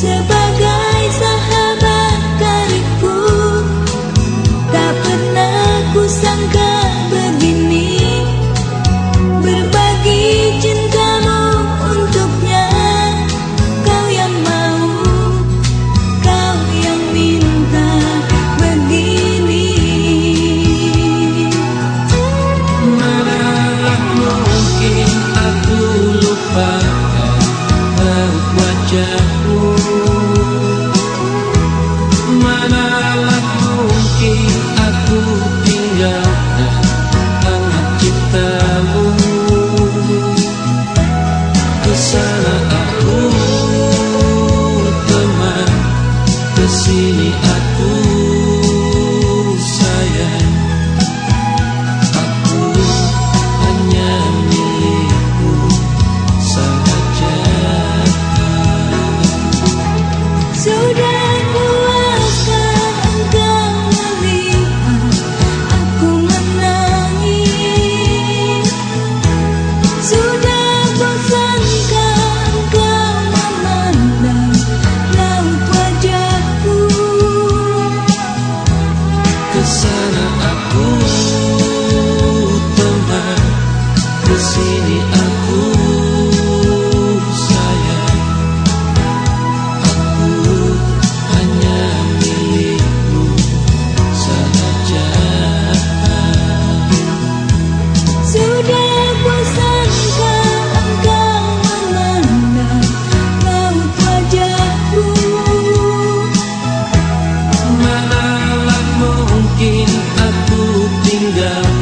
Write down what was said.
te. wajahmu Manalah mungkin aku tinggalkan hangat ciptamu Ke sana aku teman ke sini aku down.